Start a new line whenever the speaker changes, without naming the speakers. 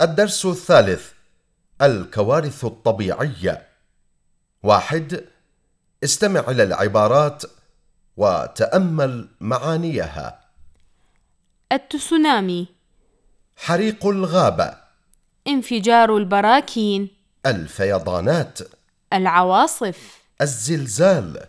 الدرس الثالث الكوارث الطبيعية. واحد استمع إلى العبارات وتأمل معانيها.
التسونامي.
حريق الغابة.
انفجار البراكين.
الفيضانات.
العواصف.
الزلزال.